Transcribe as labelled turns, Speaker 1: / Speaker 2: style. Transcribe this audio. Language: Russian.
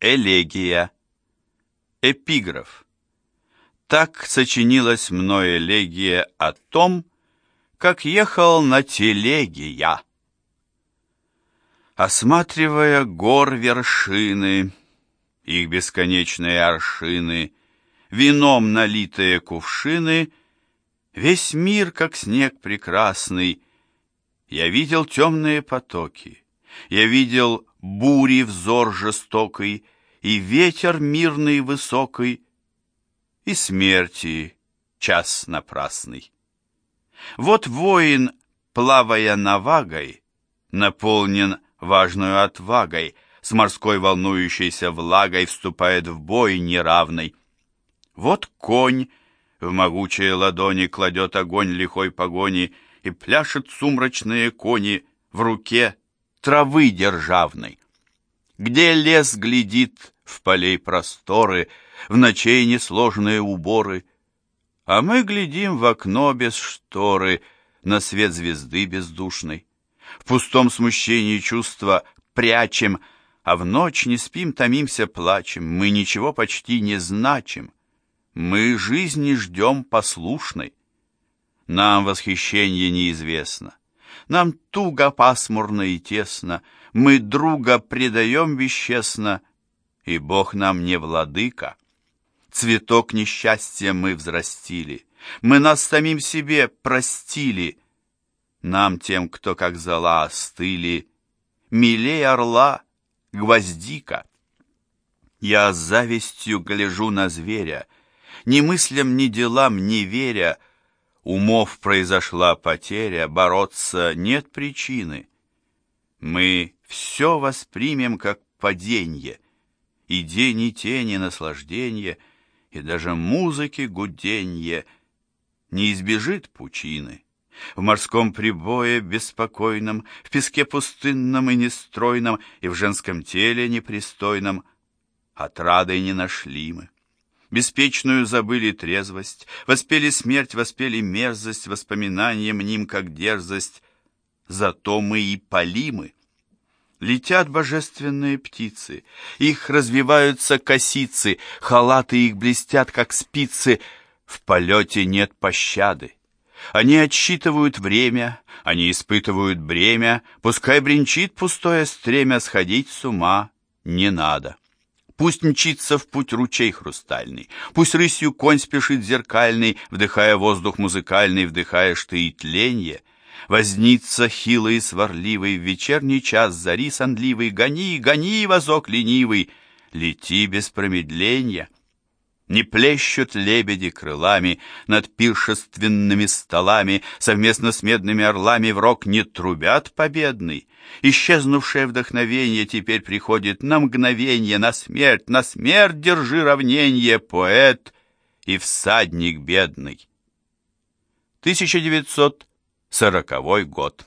Speaker 1: Элегия. Эпиграф. Так сочинилась мной элегия о том, как ехал на телеге я. Осматривая гор вершины, их бесконечные аршины, вином налитые кувшины, весь мир, как снег прекрасный, я видел темные потоки, я видел бури взор жестокий, и ветер мирный высокий, и смерти час напрасный. Вот воин, плавая навагой, наполнен важную отвагой, с морской волнующейся влагой вступает в бой неравный. Вот конь в могучие ладони кладет огонь лихой погони и пляшет сумрачные кони в руке травы державной. Где лес глядит в полей просторы, в ночей несложные уборы, а мы глядим в окно без шторы на свет звезды бездушной. В пустом смущении чувства прячем, а в ночь не спим, томимся, плачем, мы ничего почти не значим. Мы жизни ждем послушной. Нам восхищение неизвестно. Нам туго, пасмурно и тесно, Мы друга предаем вещесно, И Бог нам не владыка. Цветок несчастья мы взрастили, Мы нас самим себе простили. Нам, тем, кто как зола остыли, Милей орла гвоздика. Я с завистью гляжу на зверя, Ни мыслям, ни делам не веря, Умов произошла потеря, бороться нет причины. Мы все воспримем как паденье, и день, и тени наслаждение, и даже музыки гуденье не избежит пучины. В морском прибое беспокойном, в песке пустынном и нестройном, и в женском теле непристойном отрады не нашли мы. Беспечную забыли трезвость, Воспели смерть, воспели мерзость, Воспоминания мним, как дерзость. Зато мы и полимы. Летят божественные птицы, Их развиваются косицы, Халаты их блестят, как спицы, В полете нет пощады. Они отсчитывают время, Они испытывают бремя, Пускай бренчит пустое стремя, Сходить с ума не надо. Пусть мчится в путь ручей хрустальный, Пусть рысью конь спешит зеркальный, Вдыхая воздух музыкальный, Вдыхаешь ты и тленье. Вознится хилый и сварливый В вечерний час зари сонливый, Гони, гони, возок ленивый, Лети без промедления. Не плещут лебеди крылами Над пиршественными столами, Совместно с медными орлами В рог не трубят победный. Исчезнувшее вдохновение Теперь приходит на мгновение, На смерть, на смерть держи равнение, Поэт и всадник бедный. 1940 год